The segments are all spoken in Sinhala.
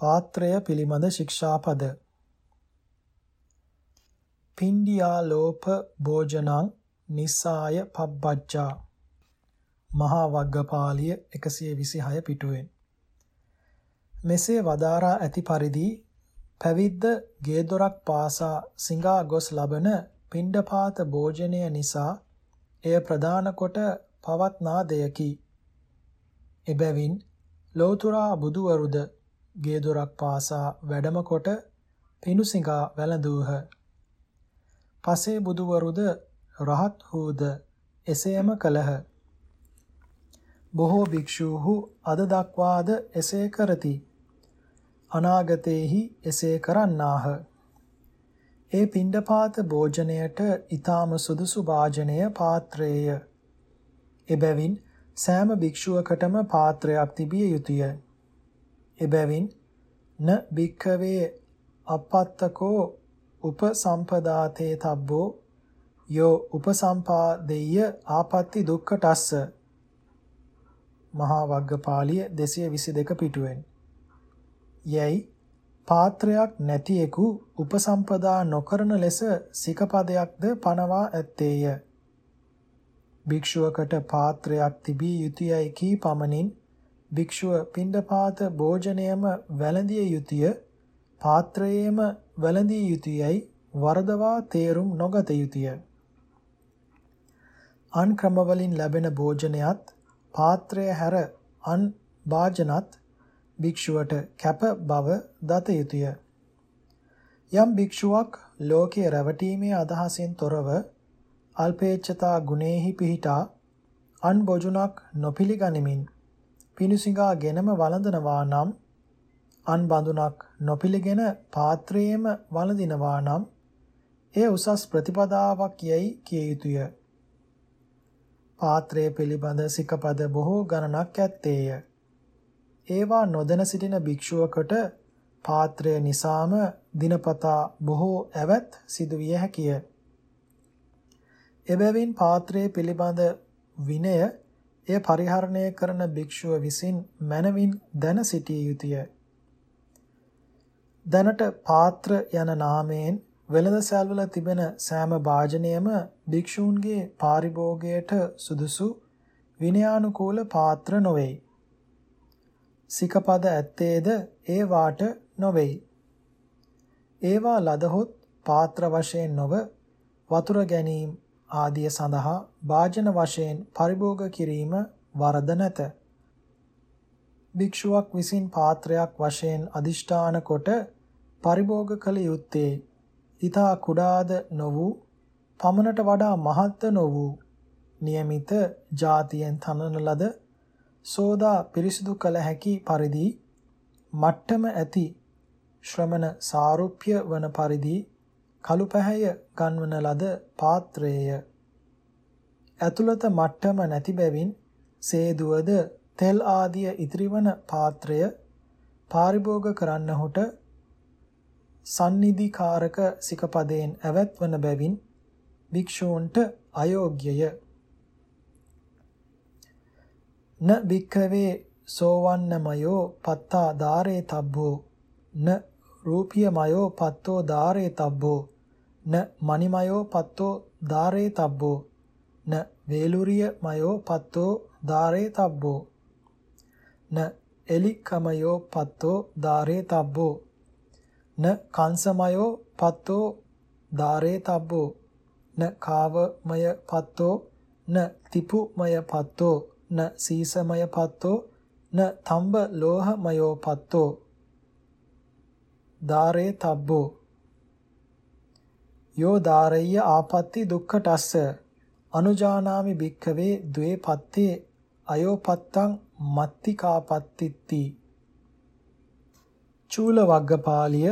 පාත්‍රය පිළිබඳ ශික්ෂාපද. පින්ඩියාලෝප භෝජනං නිස්සාය පබ්බජ්ජා. මහා වග්ගපාලිය 126 පිටුවෙන්. මෙසේ වදාරා ඇති පරිදි පැවිද්ද ගේදොරක් පාසා සිඟා ගොස් ලබන පිණ්ඩපාත භෝජනය නිසා එය ප්‍රදාන කොට පවත්නා දෙයකි. එබැවින් ලෝතුරා බුදුවරුද ගේදොරක් පාසා වැඩම කොට පිණුසිඟා වැළඳූහ. පසේ බුදුවරුද රහත් වූද එසේම කළහ. බොහෝ භික්ෂූහු අද දක්වාද එසේ කරති. අනාගතේහි එසේ කරන්නාහ. ඒ පිණ්ඩපාත භෝජනයට ඊ타ම සුදුසු වාජනය පාත්‍රයය. එබැවින් සෑම භික්ෂුවකටම පාත්‍රයක් තිබිය යුතුය. එබැවින් න භික්ඛවේ අපත්තකෝ උපසම්පදාතේ තබ්බෝ යෝ උපසම්පාදෙය්‍ය ආපත්‍ති දුක්ඛටස්ස. මහා වග්ගපාලිය 222 පිටුවෙන්. යැයි පාත්‍රයක් නැතිෙකු උපසම්පදා නොකරන ලෙස සිකපදයක්ද පනවා ඇත්තේය. භික්ෂුවකට පාත්‍රයක් තිබී යුතුයයි කී පමණින් භික්ෂුව පින්ඩපාත භෝජනයම වැළඳිය යුතුය පාත්‍රයේම වැළඳිය යුතුයයි වරදවා තේරුම් නොගත යුතුය. අන් ක්‍රමවලින් ලැබෙන භෝජනයත් පාත්‍රය හැර අන් වාජනත් භික්ෂුවට කැප බව දත යුතුය. යම් භික්ෂුවක් ලෝකයේ රැවටීමේ අදහසින් තොරව අල්පේච්ඡතා ගුණේහි පිහිටා අන් බොජුනක් නොපිළිගනිමින් පිණුසිඟා ගෙනම වළඳනවා නම් අන් බඳුනක් නොපිළගෙන පාත්‍රයේම වළඳිනවා නම් එය උසස් ප්‍රතිපදාවක් යයි කිය යුතුය. පාත්‍රය පිළිබඳ සිකපද බොහෝ ගණනක් ඇත්තේය. ඒවා නොදැන සිටින භික්ෂුවකට පාත්‍රය නිසාම දිනපතා බොහෝ ඇවත් සිදුවිය හැකිය. එබැවින් පාත්‍රය පිළිබඳ විනය එය පරිහරණය කරන භික්ෂුව විසින් මනවින් දැන සිටිය යුතුය. දැනට පාත්‍ර යන නාමයෙන් වෙළඳසැල්වල තිබෙන සෑම වාජනයම භික්ෂූන්ගේ පාරිභෝගයට සුදුසු විනයානුකූල පාත්‍ර නොවේයි. සිකපද ඇත්තේද ඒ වාට නොවේයි. ඒවා ලදහොත් පාත්‍ර වශයෙන් නොව වතුර ගැනීම ආදිය සඳහා වාජන වශයෙන් පරිභෝග කිරීම වරද නැත. භික්ෂුවක් විසින් පාත්‍රයක් වශයෙන් අදිෂ්ඨාන කොට පරිභෝග කළ යුත්තේ ඊතා කුඩාද නො වූ පමණට වඩා මහත්ද නො වූ નિયમિત જાතියෙන් තනන ලද සෝදා පිරිසිදු කළ හැකි පරිදි මට්ටම ඇති ශ්‍රමණ සාරුප්‍ය වන පරිදි කළු පැහැය ගන්වන ලද පාත්‍රයේය. ඇතුළත මට්ටම නැති බැවින් සේදුවද තෙල් ආදිය ඉතිරිවන පාත්‍රය පාරිභෝග කරන්නහුට සන්නිධිකාරක සිකපදයෙන් ඇවැත්වන බැවින් භික්ෂූන්ට අයෝග්‍යය. න භික්ඛවේ සෝවන්නමයෝ පත්තා ධාරේ තබ්බෝ. න රූපියමයෝ පත්තෝ ධාරේ තබ්බෝ. න මණිමයෝ පත්තෝ ධාරේ තබ්බෝ. න වේලුරියමයෝ පත්තෝ ධාරේ තබ්බෝ. න එලිකමයෝ පත්තෝ ධාරේ තබ්බෝ. න කංසමයෝ පත්තෝ ධාරේ තබ්බෝ. න කාවමය පත්තෝ න තිපුමය පත්තෝ. න සීසමය පත්තෝ න තම්බ ලෝහමයෝ පත්තෝ. ධාරේ තබ්බෝ. යෝ ධාරය්‍ය ආපත්‍ති දුක්ඛටස්ස. අනුජානාමි භික්ඛවේ ද්වේ පත්තේ අයෝපත්තං මත්තිකාපත්තිත්ති. චූල වග්ගපාලිය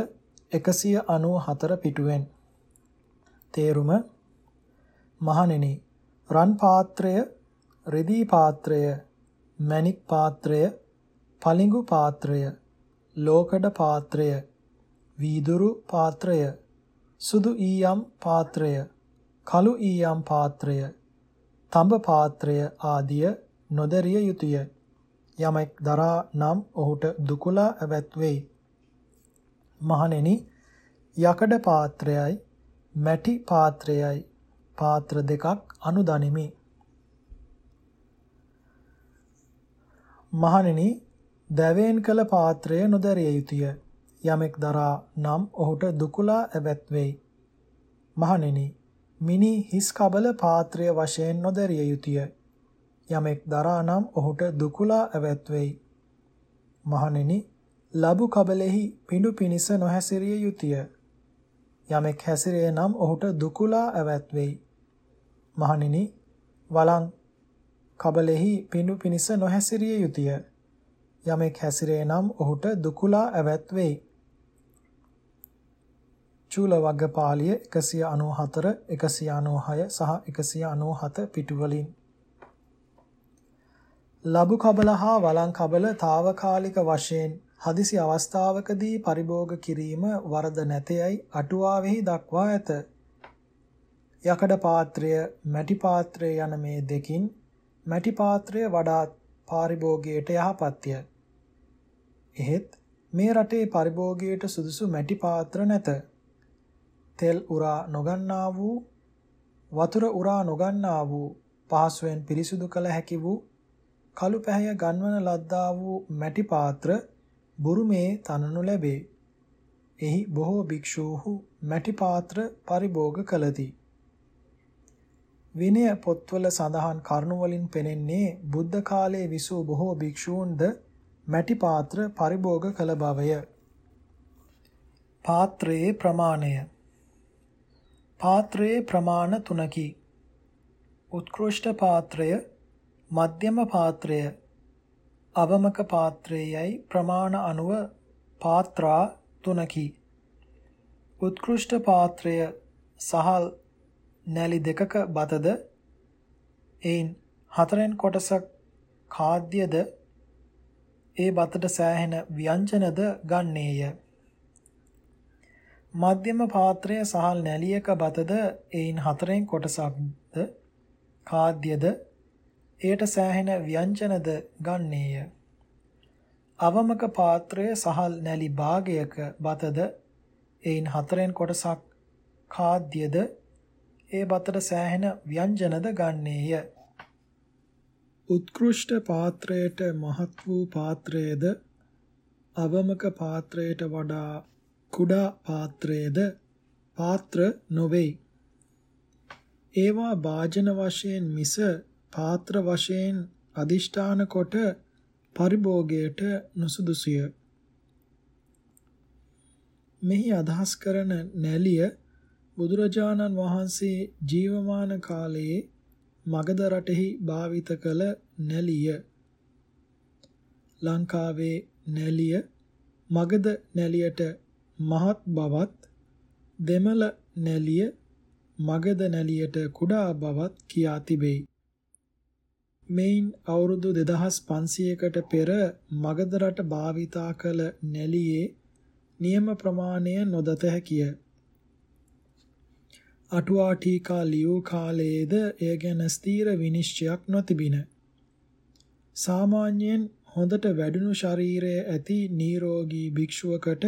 194 පිටුවෙන්. තේරුම මහණෙනි රන් පාත්‍රය රෙදි පාත්‍රය මණික් පාත්‍රය පලිඟු පාත්‍රය ලෝකඩ පාත්‍රය වීදුරු පාත්‍රය සුදු ඊයම් පාත්‍රය කළු ඊයම් පාත්‍රය තඹ පාත්‍රය ආදිය නොදරිය යුතුය යමෙක් දරා නම් ඔහුට දුකලා ඇවැත් වෙයි මහණෙනි යකඩ පාත්‍රයයි මැටි පාත්‍රයයි පාත්‍ර දෙකක් අනුදනිමි. මහණෙනි දැවෙන් කළ පාත්‍රය නොදැරිය යුතුය. යමෙක් දරා නම් ඔහුට දුකුලා ඇවැත් වෙයි. මහණෙනි මිනි හිස් කබල පාත්‍රය වශයෙන් නොදැරිය යුතුය. යමෙක් දරා නම් ඔහුට දුකුලා ඇවැත් වෙයි. මහණෙනි ලබු කබලෙහි පිඬු පිනිස නොහැසිරිය යුතුය. යමෙක් හැසිරේ නම් ඔහුට දුකුලා ඇවැත් වෙයි. මහණෙනි වලං කබලෙහි පිඬු පිනිස නොහැසිරිය යුතුය. යමෙක් හැසිරේ නම් ඔහුට දුකුලා ඇවැත් වෙයි. චූල වග්ගපාලිය 194 196 සහ 197 පිටුවලින් ලබු කබල හා වලං කබල తాවකාලික වශයෙන් හදිසි අවස්ථාවකදී පරිභෝග කිරීම වරද නැතේයි අටුවාවෙහි දක්වා ඇත. යකඩ පාත්‍රය, මැටි පාත්‍රය යන මේ දෙකින් මැටි පාත්‍රය වඩාත් පරිභෝගයට යහපත්ය. එහෙත් මේ රටේ පරිභෝගයට සුදුසු මැටි පාත්‍ර නැත. තෙල් උරා නොගන්නා වූ වතුර උරා නොගන්නා වූ පහසුවෙන් පිරිසුදු කළ හැකි වූ කළු පැහැය ගන්වන ලද්දා වූ මැටි පාත්‍ර බුරුමේ තනනු ලැබේ. එහි බොහෝ භික්ෂූහු මැටි පාත්‍ර පරිභෝග කළති. විනය පොත්වල සඳහන් කරුණු වලින් පෙනෙන්නේ බුද්ධ කාලයේ විසූ බොහෝ භික්ෂූන්ද මැටි පාත්‍ර පරිභෝග කළ බවය. පාත්‍රයේ ප්‍රමාණය පාත්‍රයේ ප්‍රමාණ තුනකි. උත්කෘෂ්ඨ පාත්‍රය, මධ්‍යම පාත්‍රය, අවමක පාත්‍රයේයි ප්‍රමාණ අනුව පාත්‍රා තුනකි. උත්කෘෂ්ඨ පාත්‍රය සහල් නැලි දෙකක බතද එයින් හතරෙන් කොටසක් ખાද්‍යද ඒ බතට සෑහෙන ව්‍යංජනද ගන්නේය. මධ්‍යම පාත්‍රය සහල් නැලියක බතද එයින් හතරෙන් කොටසක්ද? ખાද්‍යද එයට සෑහෙන ව්‍යංජනද ගන්නේය. අවමක පාත්‍රය සහල් නැලි භාගයක බතද එයින් හතරෙන් කොටසක්. ખાද්‍යද ඒ බතට සෑහෙන ව්‍යංජනද ගන්නේය. උත්කෘෂ්ඨ පාත්‍රයට මහත් වූ පාත්‍රයේද? අවමක පාත්‍රයට වඩා කුඩා පාත්‍රයේද පාත්‍ර නොවේයි. ඒවා වාජන වශයෙන් මිස පාත්‍ර වශයෙන් අදිෂ්ඨාන කොට පරිභෝගයට නුසුදුසුය. මෙහි අදහස් කරන නැලිය බුදුරජාණන් වහන්සේ ජීවමාන කාලයේ මගධ රටෙහි භාවිත කළ නැලිය. ලංකාවේ නැලිය මගධ නැලියට මහත් බවත් දෙමළ නැලිය මගධ නැලියට කුඩා බවත් කියා තිබේ. මෙයින් අවුරුදු 2500කට පෙර මගධ රට භාවිතා කළ නැලියේ නියම ප්‍රමාණය නොදත හැකිය. අටුවා ටීකා ලියූ කාලයේද එය ගැන ස්ථීර විනිශ්චයක් නොතිබින. සාමාන්‍යයෙන් හොඳට වැඩුණු ශරීරයේ ඇති නිරෝගී භික්ෂුවකට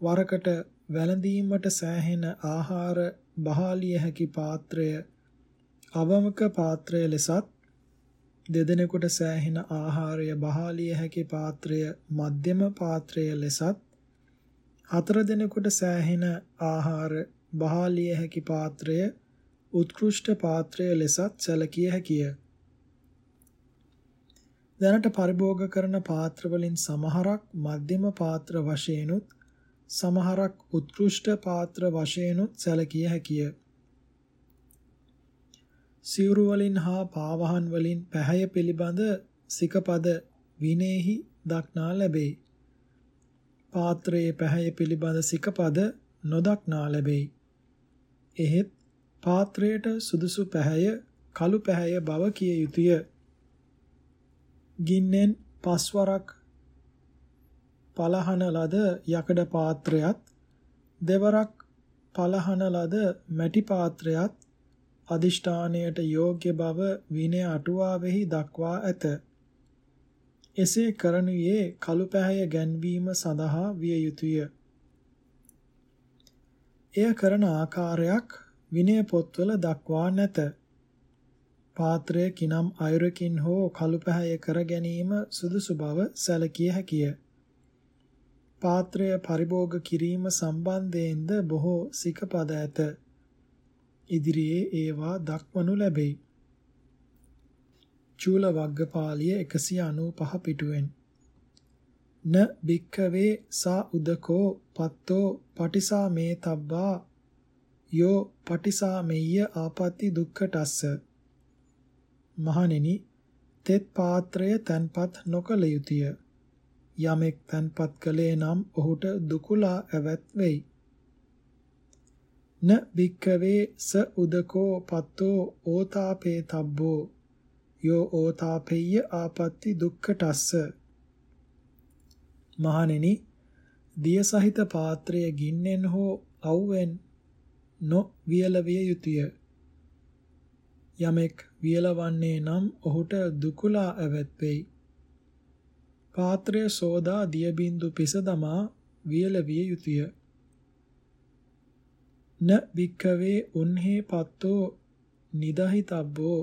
වරකට වැළඳීමට සෑහෙන ආහාර බහාලිය හැකි පාත්‍රය අවමක පාත්‍රය ලෙසත් දෙදෙනෙකුට සෑහෙන ආහාරය බහාලිය හැකි පාත්‍රය මධ්‍යම පාත්‍රය ලෙසත් හතර දෙනෙකුට සෑහෙන ආහාර බහාලිය හැකි පාත්‍රය උත්කෘෂ්ඨ පාත්‍රය ලෙසත් සැලකිය හැකිය. දැනට පරිභෝග කරන පාත්‍ර වලින් සමහරක් මධ්‍යම පාත්‍ර වශයෙන්ුත් සමහරක් උත්කෘෂ්ඨ පාත්‍ර වශයෙන්ුත් සැලකිය හැකිය. සිවුරු වලින් හා පාවහන් වලින් පැහැය පිළිබඳ සිකපද විනේහි දක්නා ලැබේ. පාත්‍රයේ පැහැය පිළිබඳ සිකපද නොදක්නා ලැබේ. එහෙත් පාත්‍රයට සුදුසු පැහැය කළු පැහැය බව කිය යුතුය. ගින්නෙන් පස්වරක් පලහන ලද යකඩ පාත්‍රයත් දෙවරක් පලහන ලද මැටි පාත්‍රයත් අදිෂ්ඨානයට යෝග්‍ය බව විනය අටුවාවෙහි දක්වා ඇත. එසේ කරනුයේ කළු පැහැය ගැන්වීම සඳහා විය යුතුය. එය කරන ආකාරයක් විනය පොත්වල දක්වා නැත. පාත්‍රය කිනම් අයුරකින් හෝ කළු පැහැය කර ගැනීම සුදුසු බව සැලකිය හැකිය. පාත්‍රය පරිභෝග කිරීම සම්බන්ධයෙන්ද බොහෝ සිකපද ඇත. ඉදිරියේ ඒවා දක්වනු ලැබෙයි. චූල වග්ගපාලිය 195 පිටුවෙන් න භික්ඛවේ සා උදකෝ පත්තෝ පටිසා මේ තබ්බා යෝ පටිසා මෙය්‍ය ආපatti දුක්ඛටස්ස මහණෙනි තෙත් පාත්‍රය තන්පත් නොකල යුතුය යමෙක් තන්පත් කළේ නම් ඔහුට දුකුලා ඇවත් වෙයි. න භික්ඛවේ ස උදකෝ පත්තෝ ඕතාපේ තබ්බෝ. යෝ ඕතාපෙය්‍ය ආපatti දුක්ඛටස්ස. මහණෙනි දිය සහිත පාත්‍රය ගින්නෙන් හෝ අවුවෙන් නො වියලවිය යුතුය. යමෙක් වියලවන්නේ නම් ඔහුට දුකුලා ඇවත් වෙයි. පාත්‍රය සෝදා දිය බින්දු පිස දමා වියලවිය යුතුය. න වික්කවේ උන්හි පත්තෝ නිදහිතබ්බෝ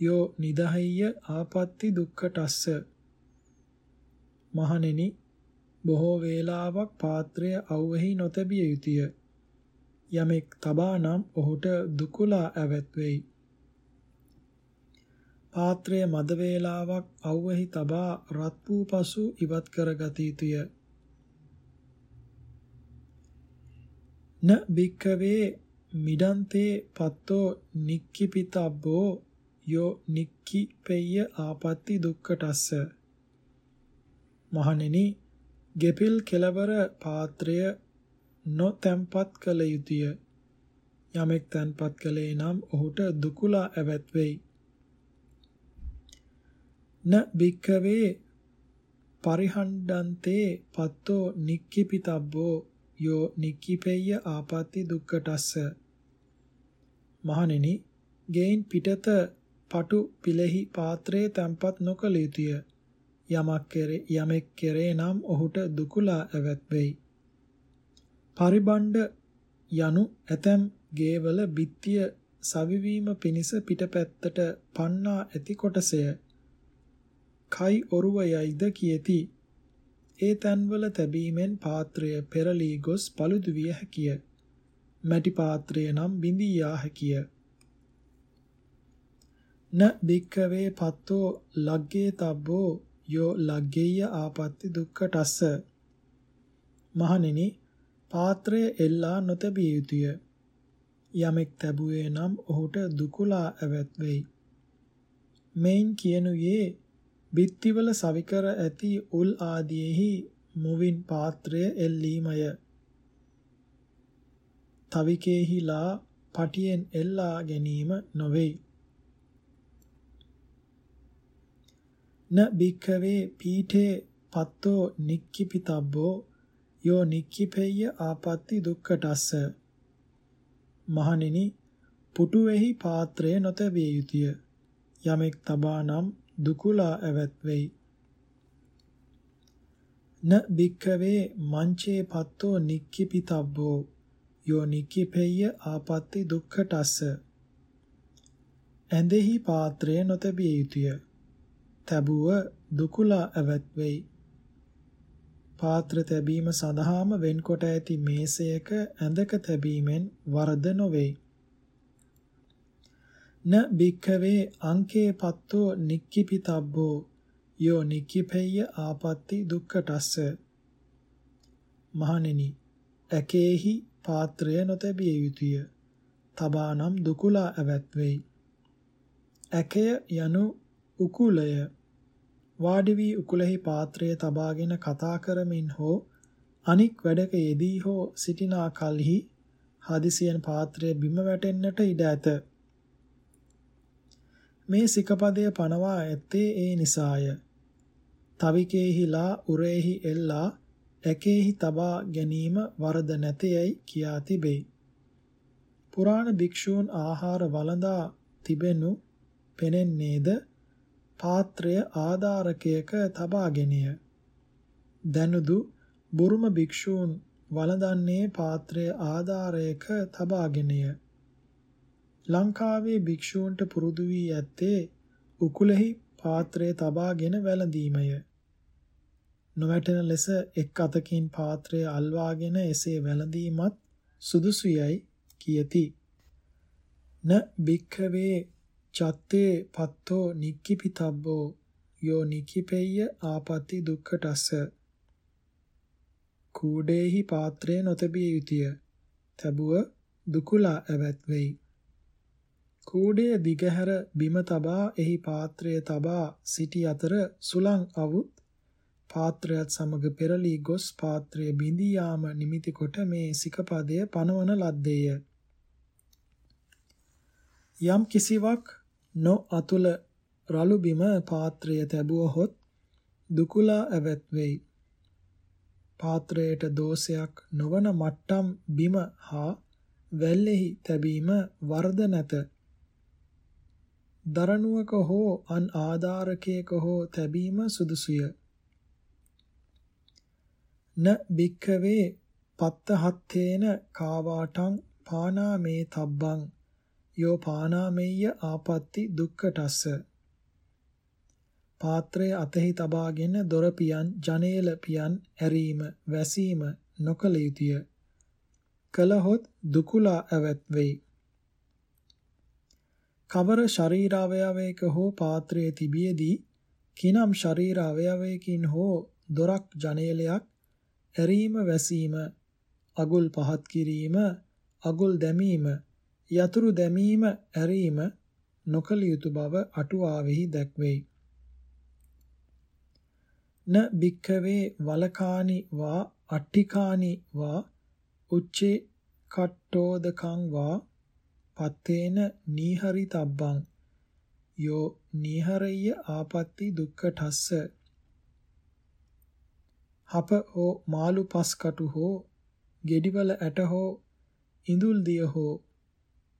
යෝ නිදහయ్య ආපatti දුක්ඛටස්ස. මහණෙනි බොහෝ වේලාවක් පාත්‍රය අවෙහි නොතැබිය යුතුය. යමෙක් තබා නම් ඔහුට දුකුලා ඇවත් වෙයි පාත්‍රය මද වේලාවක් අවෙහි තබා රත් වූ පසු ඉවත් කරගත යුතුය. න භික්ඛවේ මිඩන්තේ පත්තෝ නික්කිපිතබ්බෝ යෝ නික්කිපෙය්‍ය ආපatti දුක්ඛටස්ස. මහණෙනි ගෙපිල් කෙලවර පාත්‍රය නොතැම්පත් කළ යුතුය. යමෙක් තැන්පත් කළේ නම් ඔහුට දුකුලා ඇවත් වෙයි න භික්ඛවේ පරිහණ්ඩන්තේ පත්තෝ නික්කිපිතබ්බෝ යෝ නික්කිපෙය්‍ය ආපatti දුක්ඛටස්ස. මහණෙනි ගෙයින් පිටත පටු පිලෙහි පාත්‍රයේ තැම්පත් නොකළ යුතුය. යමක් කෙරේ යමෙක් කෙරේ නම් ඔහුට දුකුලා ඇවත් වෙයි. පරිබණ්ඩ යනු ඇතැම් ගේවල බිත්තිය සවිවීම පිණිස පිටපැත්තට පන්නා ඇති කොටසය. කයි ඔරුව යයිද කියති ඒ තන්වල තැබීමෙන් පාත්‍රය පෙරලී ගොස් paludu විය හැකිය. මැටි පාත්‍රය නම් බිඳී යා හැකිය. න භික්ඛවේ පත්තෝ ලග්ගේ තබ්බෝ යෝ ලග්ගේය ආපatti දුක්ඛටස්ස මහණෙනි පාත්‍රය එල්ලා නොතැබිය යුතුය. යමෙක් තැබුවේ නම් ඔහුට දුකුලා ඇවත් වෙයි. මෙයින් කියනුයේ බිත්තිවල සවිකර ඇති උල් ආදීෙහි මුවින් පාත්‍රය එල්ලීමය. තවිකේහිලා පටියෙන් එල්ලා ගැනීම නොවේ. න භික්ඛවේ පීඨේ පත්තෝ නික්කිපිතබ්බෝ යෝ නික්කිපෙය්‍ය ආපatti දුක්ඛටස්ස මහණෙනි පුටුවේහි පාත්‍රය නොතැබිය යුතුය යමෙක් තබා නම් දුකුලා ඇවත් වෙයි. න භික්ඛවේ මංචේ පත්තෝ නික්කිපිතබ්බෝ යෝ නික්කිපෙය්‍ය ආපatti දුක්ඛටස්ස ඇඳෙහි පාත්‍රය නොතැබිය යුතුය. තැබුව දුකුලා ඇවත් වෙයි. පාත්‍ර තැබීම සඳහාම වෙන්කොට ඇති මේසයක ඇඳක තැබීමෙන් වරද නොවේ. න භික්ඛවේ අංකේ පත්තෝ නික්කිපිතබ්බෝ යෝ නික්කිපෙය්‍ය ආපatti දුක්ඛටස්ස. මහණෙනි ඇකේහි පාත්‍රය නොතැබිය යුතුය. තබානම් දුකුලා ඇවත් වෙයි ඇකය යනු උකුලය. වාඩි වී උකුලෙහි පාත්‍රය තබාගෙන කතා කරමින් හෝ අනික් වැඩක යෙදී හෝ සිටිනා කලෙහි හදිසියෙන් පාත්‍රය බිම වැටෙන්නට ඉඩ ඇත. මේ සිකපදය පනවා ඇත්තේ ඒ නිසාය. තවිකේහිලා උරේහි එල්ලා ඇකේහි තබා ගැනීම වරද නැතේයි කියා තිබේ. පුරාණ භික්ෂූන් ආහාර වළඳා තිබෙනු පෙනෙන්නේද පාත්‍රය ආධාරකයක තබාගෙනය. දැනුදු බුරුම භික්ෂූන් වළඳන්නේ පාත්‍රයේ ආධාරයක තබාගෙනය. ලංකාවේ භික්ෂූන්ට පුරුදු වී ඇත්තේ උකුලෙහි පාත්‍රය තබාගෙන වැළඳීමය. නොවැටෙන ලෙස එක් අතකින් පාත්‍රය අල්වාගෙන එසේ වැළඳීමත් සුදුසුයයි කියති. න භික්ඛවේ චත්තේ පත්තෝ නික්කිපිතබ්බෝ යෝ නිකිපෙය්‍ය ආපatti දුක්ඛටස්ස කූඩේහි පාත්‍රය නොතැබිය යුතුය. තැබුව දුකුලා ඇවත් වෙයි. කූඩේ දිගහැර බිම තබා එහි පාත්‍රය තබා සිටි අතර සුලං අවුත් පාත්‍රයත් සමග පෙරලී ගොස් පාත්‍රය බිඳී යාම නිමිති කොට මේ සිකපදය පනවන ලද්දේය. යම් කිසිවක් නො අතුල රළු බිම පාත්‍රය තැබුවහොත් දුකුලා ඇවත් වෙයි. පාත්‍රයට දෝෂයක් නොවන මට්ටම් බිම හා වැල්ලෙහි තැබීම වරද නැත. දරණුවක හෝ අන් ආධාරකයක හෝ තැබීම සුදුසුය. න භික්ඛවේ පත්තහත්තේන කාවාටං පානාමේ තබ්බං යෝ පානාමෙය්‍ය ආපatti දුක්ඛටස්ස. පාත්‍රය අතෙහි තබාගෙන දොර පියන් ජනේල පියන් ඇරීම වැසීම නොකල යුතුය. කලහොත් දුකුලා ඇවත් වෙයි කවර ශරීරාවයවයක හෝ පාත්‍රයේ තිබියදී කිනම් ශරීරාවයවයකින් හෝ දොරක් ජනේලයක් ඇරීම වැසීම අගුල් පහත් කිරීම අගුල් දැමීම යතුරු දැමීම ඇරීම නොකල යුතු බව අටුවාවෙහි දැක්වෙයි. න භික්ඛවේ වලකානි වා අට්ඨිකානි වා උච්චේ කට්ටෝදකං වා පත්තේන නීහරි තබ්බං යෝ නීහරය ආපatti දුක්ඛටස්ස හප හෝ මාළු පස් කටු හෝ ගෙඩිවල ඇට හෝ ඉඳුල් දිය හෝ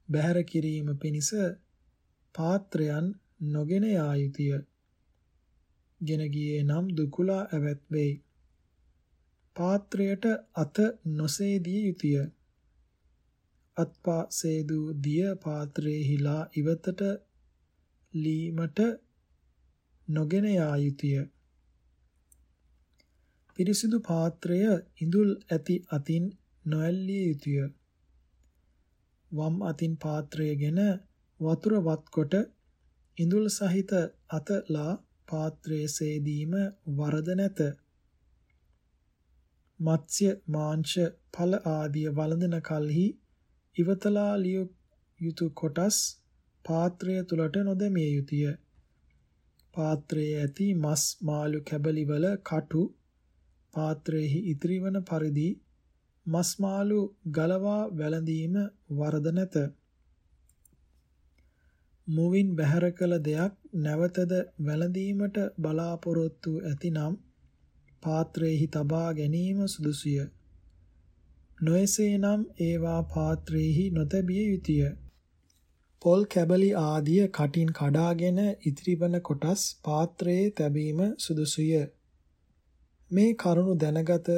බැහැර කිරීම පිණිස පාත්‍රයන් නොගෙන යා යුතුය. ගෙන ගියේ නම් දුකුලා ඇවත් වෙයි. පාත්‍රයට අත නොසේදිය යුතුය. අත්පා සේදු දිය පාත්‍රයේ හිලා ඉවතට ලීමට නොගෙන යා යුතුය. පිරිසිදු පාත්‍රය ඉඳුල් ඇති අතින් නොඇල්ලිය යුතුය. වම් අතින් පාත්‍රයගෙන වතුර වත්කොට ඉඳුල් සහිත අතලා පාත්‍රයේ සේදීම වරද නැත. මත්ස්‍ය මාංශ ඵල ආදිය වළඳන කලෙහි ඉවතලා ලිය යුතු කොටස් පාත්‍රය තුලට නොදැමිය යුතුය. පාත්‍රයේ ඇති මස් මාළු කැබලි වල කටු පාත්‍රයේහි ඉතිරි වන පරිදි මස් මාළු ගලවා වැළඳීම වරද නැත. මුවින් බැහැර කළ දෙයක් නැවතද වැළඳීමට බලාපොරොත්තු ඇතිනම් පාත්‍රයේහි තබා ගැනීම සුදුසුය. නොයසේනම් ඒවා පාත්‍රයේහි නොතැබිය යුතුය. පොල් කැබලි ආදිය කටින් කඩාගෙන ඉතිරිවන කොටස් පාත්‍රයේ තැබීම සුදුසුය. මේ කරුණු දැනගතද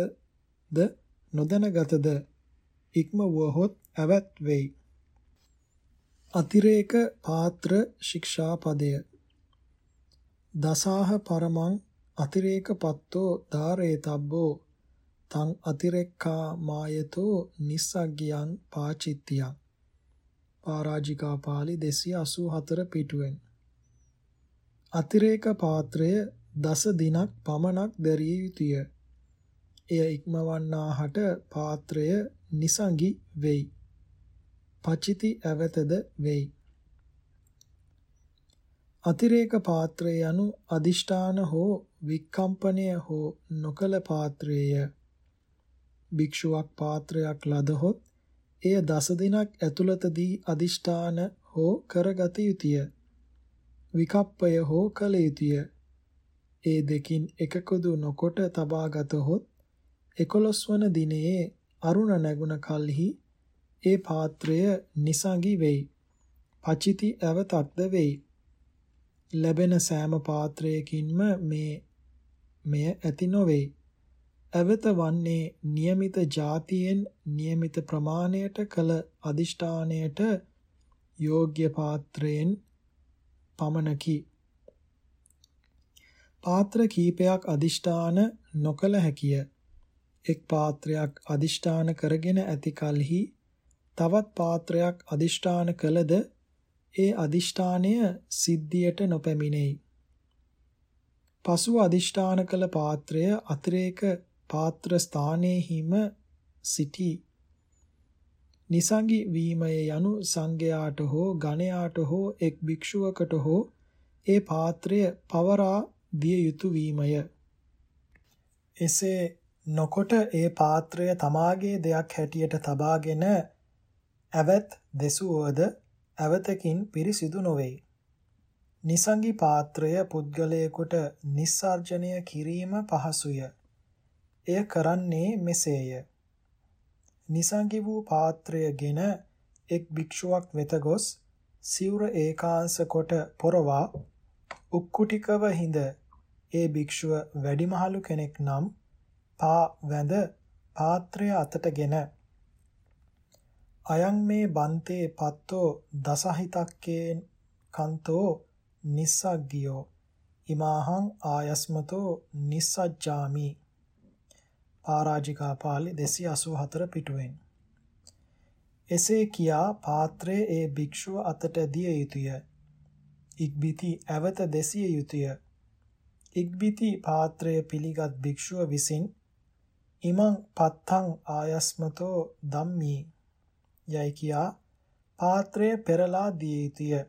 නොදැනගතද ඉක්ම වුවහොත් ඇවත් වෙයි. අතිරේක පාත්‍ර ශික්ෂාපදය දසාහ පරමං අතිරේක පත්තෝ ධාරේ තබ්බෝ තං අතිරෙක්ඛා මායතෝ නිස්සග්ගියං පාචිත්තියං පරාජිකා පාළි 284 පිටුවෙන් අතිරේක පාත්‍රය දස දිනක් පමණක් දැරිය යුතුය. එය ඉක්මවන්නාහට පාත්‍රය නිසංගි වෙයි. පචිති ඇවතද වෙයි. අතිරේක පාත්‍රය යනු අදිෂ්ඨාන හෝ වික්කම්පනය හෝ නොකල පාත්‍රයය. භික්ෂුවක් පාත්‍රයක් ලදහොත් එය දස දිනක් ඇතුළතදී අදිෂ්ඨාන හෝ කරගත යුතුය. විකප්පය හෝ කළ යුතුය. ඒ දෙකින් එකකුදු නොකොට තබාගතහොත් 11 වන දිනයේ අරුණ නැගුණ කල්හි ඒ පාත්‍රය නිසඟි වෙයි. පචිති අවතක්ද වෙයි. ලැබෙන සෑම පාත්‍රයකින්ම මේ මෙය ඇති නොවේ. ඇවත වන්නේ નિયમિત જાතියෙන් નિયમિત ප්‍රමාණයට කළ අදිෂ්ඨාණයට යෝග්‍ය පාත්‍රයෙන් පමණකි. පාත්‍ර කීපයක් අදිෂ්ඨාන නොකළ හැකිය. එක් පාත්‍රයක් අදිෂ්ඨාන කරගෙන ඇති කලෙහි තවත් පාත්‍රයක් අදිෂ්ඨාන කළද ඒ අදිෂ්ඨානය සිද්ධියට නොපැමිණෙයි. පසු අදිෂ්ඨාන කළ පාත්‍රය අතිරේක පාත්‍ර ස්ථානයේහිම සිටි නිසංගි වීමය යනු සංඝයාට හෝ ගණයාට හෝ එක් භික්ෂුවකට හෝ ඒ පාත්‍රය පවරා දිය යුතු වීමය. එසේ නොකොට ඒ පාත්‍රය තමාගේ දෙයක් හැටියට තබාගෙන ඇවැත් දෙසුවෝද ඇවතකින් පිරිසිදු නොවේ. නිසංගි පාත්‍රය පුද්ගලයෙකුට නිස්සර්ජනය කිරීම පහසුය. එය කරන්නේ මෙසේය. නිසංගි වූ පාත්‍රයගෙන එක් භික්ෂුවක් වෙත ගොස් සිවුර ඒකාංශ කොට පොරවා උක්කුටිකව හිඳ ඒ භික්ෂුව වැඩිමහලු කෙනෙක් නම් පා වැඳ පාත්‍රය අතටගෙන අයං මේ බන්තේ පත්තෝ දසහිතක්කේ කන්තෝ නිස්සග්ගියෝ ඉමාහං ආයස්මතෝ නිස්සජ්ජාමි පරාජිකා පාළි 284 පිටුවෙන්. එසේ කියා පාත්‍රයේ ඒ භික්ෂුව අතට දිය යුතුය. ඉක්බිති ඇවත දෙසිය යුතුය. ඉක්බිති පාත්‍රය පිළිගත් භික්ෂුව විසින් ඉමං පත්තං ආයස්මතෝ ධම්මී යයි කියා පාත්‍රය පෙරලා දිය යුතුය.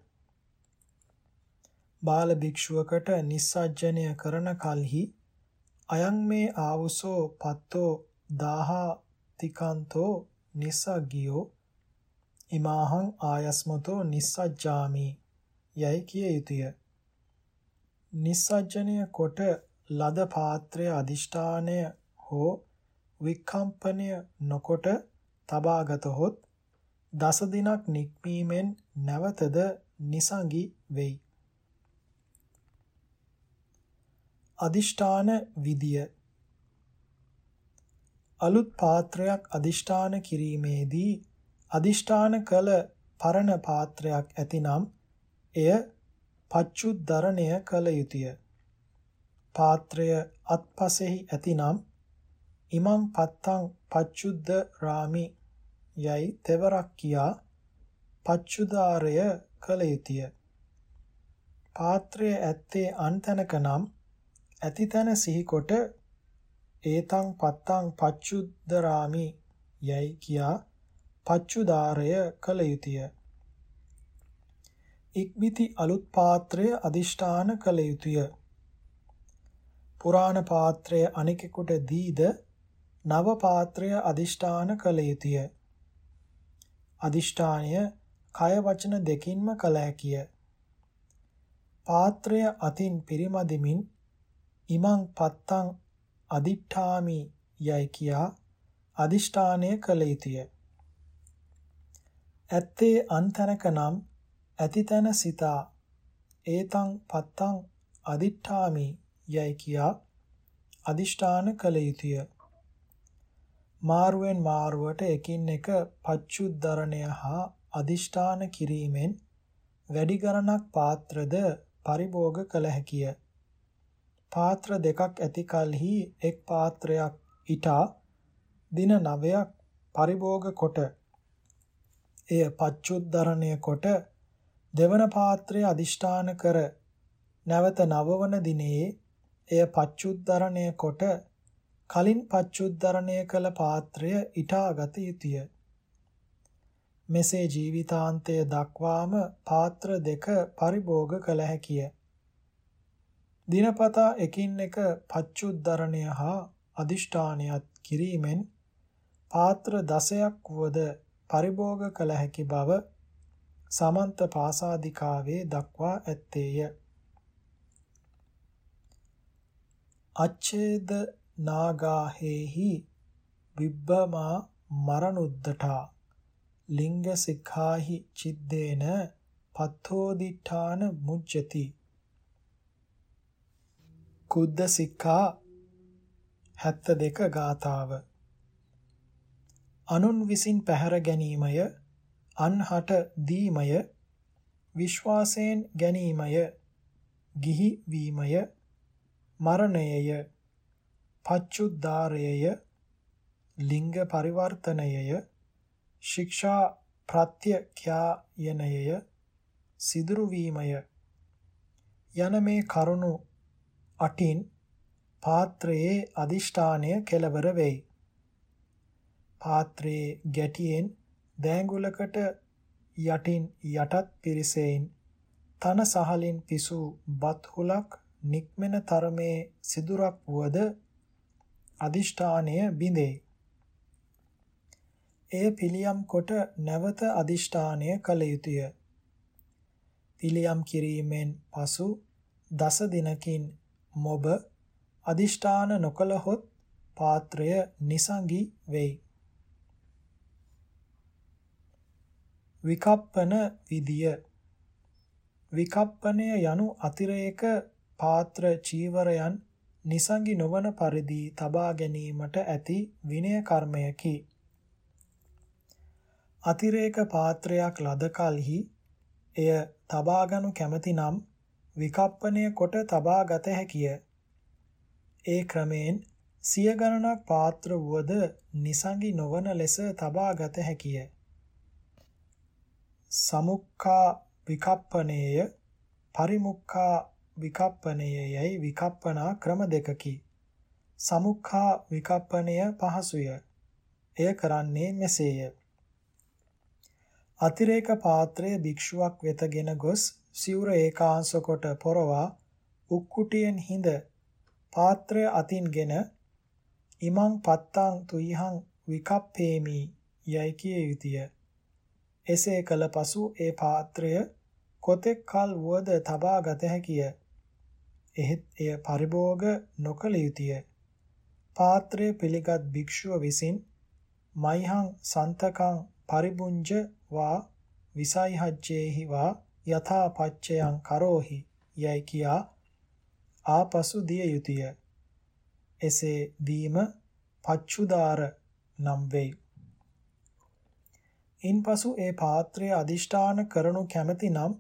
බාල භික්ෂුවකට නිස්සජ්ජනය කරන කලෙහි අයං මේ ආවුසෝ පත්තෝ දාහා තිකන්තෝ නිස්සග්ගියෝ ඉමාහං ආයස්මතෝ නිස්සජ්ජාමි යයි කිය යුතුය. නිස්සජ්ජනය කොට ලද පාත්‍රය අදිෂ්ඨානය හෝ විකම්පනය නොකොට තබාගතහොත් දස දිනක් නික්මීමෙන් නැවතද නිසංගි වෙයි. අදිෂ්ඨාන විදිය අලුත් පාත්‍රයක් අදිෂ්ඨාන කිරීමේදී අදිෂ්ඨාන කළ පරණ පාත්‍රයක් ඇතිනම් එය පච්චුද්ධරණය කළ යුතුය. පාත්‍රය අත්පසෙහි ඇතිනම් ඉමං පත්තං පච්චුද්ධ රාමි යයි තෙවරක් කියා පච්චුදාරය කළ යුතුය. පාත්‍රය ඇත්තේ අන්තනක නම් ඇතිතන සිහිකොට ඒතං පත්තං පච්චුද්දරාමි යයි කියා පච්චුදාරය කළ යුතුය. ඉක්බිති අලුත් පාත්‍රය අදිෂ්ඨාන කළ යුතුය. පුරාණ පාත්‍රය අනිකෙකුට දීද නව පාත්‍රය අදිෂ්ඨාන කළ යුතුය. අදිෂ්ඨානය කය වචන දෙකින්ම කළ හැකිය. පාත්‍රය අතින් පිරිමදිමින් ඉමං පත්තං අදිඨාමි යයි කියා අදිෂ්ඨානය කළ යුතුය. ඇත්තේ අන්තනක නම් ඇතිතන සිතා ඒතං පත්තං අදිඨාමි යයි කියා අදිෂ්ඨාන කළ යුතුය. මාරුවෙන් මාරුවට එකින් එක පච්චුද්ධරණය හා අදිෂ්ඨාන කිරීමෙන් වැඩි ගණනක් පාත්‍රද පරිභෝග කළ හැකිය. පාත්‍ර දෙකක් ඇති කලෙහි එක් පාත්‍රයක් ඊටා දින 9ක් පරිභෝග කොට එය පච්චුද්ධරණය කොට දෙවන පාත්‍රය අදිෂ්ඨාන කර නැවත නවවන දිනේ එය පච්චුද්ධරණය කොට කලින් පච්චුද්ධරණය කළ පාත්‍රය ඊටාගත යුතුය. මෙසේ ජීවිතාන්තය දක්වාම පාත්‍ර දෙක පරිභෝග කළ හැකිය. දිනපතා එකින් එක පච්චුද්ධරණය හා අදිෂ්ඨානයත් කිරීමෙන් පාත්‍ර දසයක් වද පරිභෝග කළ හැකි බව සමන්ත පාසාදිකාවේ දක්වා ඇත්තේය. අච්ඡේද නාගාහෙහි විබ්බමා මරණුද්දඨා ලිංග සික්ඛාහි චිද්දේන පත්තෝදිඨාන මුජ්ජති කුද්ද සික්ඛා 72 ගාථාව. අනුන් විසින් පැහැර ගැනීමය අන්හට දීමය විශ්වාසයෙන් ගැනීමය ගිහි වීමය මරණයය පච්චුද්දාරයය ලිංග පරිවර්තනයය ශික්ෂා ප්‍රත්‍යක්‍යායනයය සිදුරු වීමය. යන මේ කරුණු අටින් පාත්‍රයේ අදිෂ්ඨානය කෙලවර වෙයි. පාත්‍රයේ ගැටියෙන් දෑඟුලකට යටින් යටත් පිරිසෙයින් තන සහලින් පිසූ බත් හුලක් නික්මෙන තරමේ සිදුරක් වුවද අදිෂ්ඨානය බිඳේ. එය පිළියම් කොට නැවත අදිෂ්ඨානය කළ යුතුය. පිළියම් කිරීමෙන් පසු දස දිනකින් මොබ අදිෂ්ඨාන නොකළහොත් පාත්‍රය නිසංගි වෙයි. විකප්පන විදිය විකප්පණය යනු අතිරේක පාත්‍ර චීවරයන් නිසංගි නොවන පරිදි තබා ගැනීමට ඇති විනය කර්මයකි. අතිරේක පාත්‍රයක් ලද කලෙහි එය තබාගනු කැමති නම් විකප්පණය කොට තබා ගත හැකිය. ඒ ක්‍රමයෙන් සිය ගණනක් පාත්‍ර වුවද නිසංගි නොවන ලෙස තබා ගත හැකිය. සමුක්ඛා විකප්පණේය පරිමුක්ඛා විකප්පණේයයි විකප්පනා ක්‍රම දෙකකි. සමුක්ඛා විකප්පණය පහසුය. එය කරන්නේ මෙසේය. අතිරේක පාත්‍රය භික්ෂුවක් වෙතගෙන ගොස් සිවුර ඒකාංශ කොට පොරවා උක්කුටියෙන් හිඳ පාත්‍රය අතින්ගෙන ඉමං පත්තං තුයිහං විකප්පේමි යයි කිය යුතුය. එසේ කළ පසු ඒ පාත්‍රය කොතෙක් කල වුවද තබා ගත හැකිය. එහෙත් එය පරිභෝග නොකළ යුතුය. පාත්‍රය පිළිගත් භික්ෂුව විසින් මයිහං සන්තකං පරිබුංජ වා විසයිහජ්ජේහි වා යථා පච්චයං කරෝහි යයි කියා ආපසු දිය යුතුය. එසේ දීම පච්චුදාර නම් වෙයි. ඉන්පසු ඒ පාත්‍රය අදිෂ්ඨාන කරනු කැමැති නම්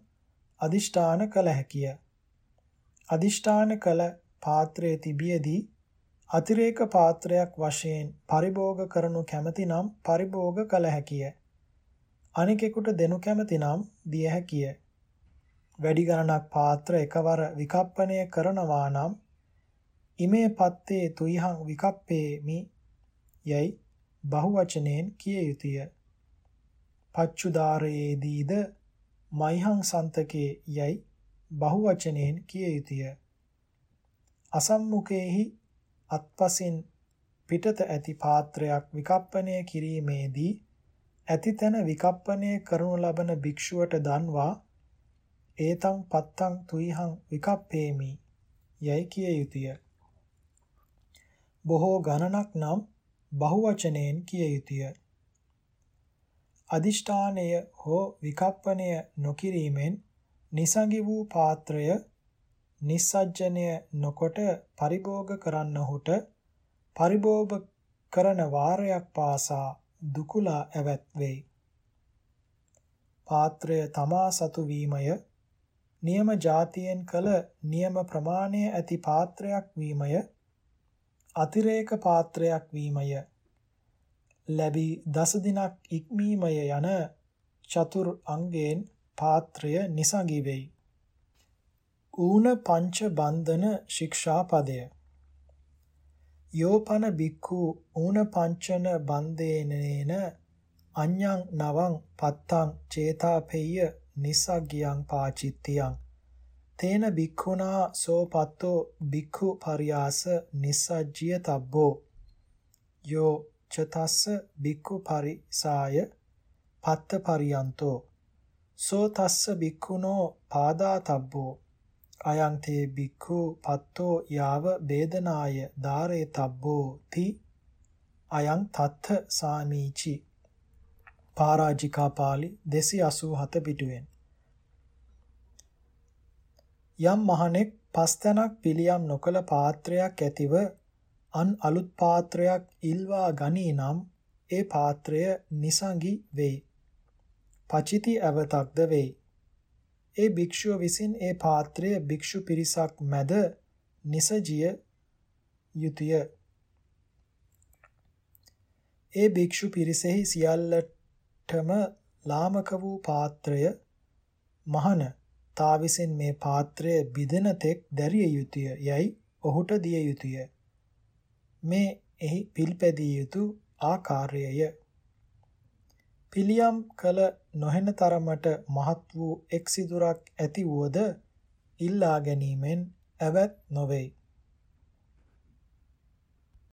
අදිෂ්ඨාන කළ හැකිය. අදිෂ්ඨාන කළ පාත්‍රයේ තිබියදී අතිරේක පාත්‍රයක් වශයෙන් පරිභෝග කරනු කැමැති නම් පරිභෝග කළ හැකිය. අනිකෙකුට දෙනු කැමැති නම් දිය හැකිය. වැඩි ගණනක් පාත්‍ර එකවර විකප්පණය කරනවා නම් ඉමේ පත්තේ තුයිහං විකප්පේමි යයි බහුවචනයෙන් කිය යුතුය. පච්චුදාරයේදීද මයිහං සන්තකේ යයි බහුවචනයෙන් කිය යුතුය. අසම්මුඛේහි අත්පසින් පිටත ඇති පාත්‍රයක් විකප්පණය කිරීමේදී ඇතිතන විකප්පණය කරනු ලබන භික්ෂුවට දන්වා ඒතං පත්තං තුයිහං විකප්පේමි යයි කිය යුතුය. බොහෝ ගණනක් නම් බහුවචනයෙන් කිය යුතුය. අදිෂ්ඨානය හෝ විකප්පණය නොකිරීමෙන් නිසඟි වූ පාත්‍රය නිස්සජ්ජනය නොකොට පරිභෝග කරන්නහුට පරිභෝග කරන වාරයක් පාසා දුකුලා ඇවත් වෙයි. පාත්‍රය තමා සතු වීමය නියම જાතියෙන් කළ නියම ප්‍රමාණය ඇති පාත්‍රයක් වීමය. අතිරේක පාත්‍රයක් වීමය. ලැබී දස දිනක් ඉක්මීමය යන චතුර් අංගයෙන් පාත්‍රය නිසඟි වෙයි. ඌන පංච බන්ධන ශික්ෂාපදය. යෝපන බික්ඛු ඌන පංචන බන්දේනේන අඤ්ඤං නවං පත්තං චේතාපෙය්‍ය නිස්සග්ගියං පාචිත්තියං. තේන බික්ඛුනා සෝපත්තෝ බික්ඛු පරියාස නිස්සජ්ජිය තබ්බෝ. යෝ චතස්ස බික්ඛු පරිසාය පත්ත පරියන්තෝ. සෝ තස්ස බික්ඛුනෝ පාදා තබ්බෝ. අයං තේ බික්ඛු පත්තෝ යාව වේදනාය ධාරේ තබ්බෝ ති අයං තත්ථ සාමීචි. පරාජිකා පාළි 287 පිටුවෙන් යම් මහණෙක් පස් තැනක් පිළියම් නොකල පාත්‍රයක් ඇතිව අන් අලුත් පාත්‍රයක් ඉල්වා ගනී නම් ඒ පාත්‍රය නිසඟි වෙයි. පචිති අවතක්ද වෙයි. ඒ භික්ෂුව විසින් ඒ පාත්‍රය භික්ෂු පිරිසක් මැද නිසජිය යුතුය. ඒ භික්ෂු පිරිසෙහි සියල්ලටම ලාමක වූ පාත්‍රය මහන තා විසින් මේ පාත්‍රය බිදෙන තෙක් දැරිය යුතුය යයි ඔහුට දිය යුතුය. මේ එහි පිල්පැදිය යුතු ආකාරයය. පිළියම් කළ නොහෙන තරමට මහත් වූ එක් සිදුරක් ඇති වුවද ඉල්ලා ගැනීමෙන් ඇවත් නොවේ.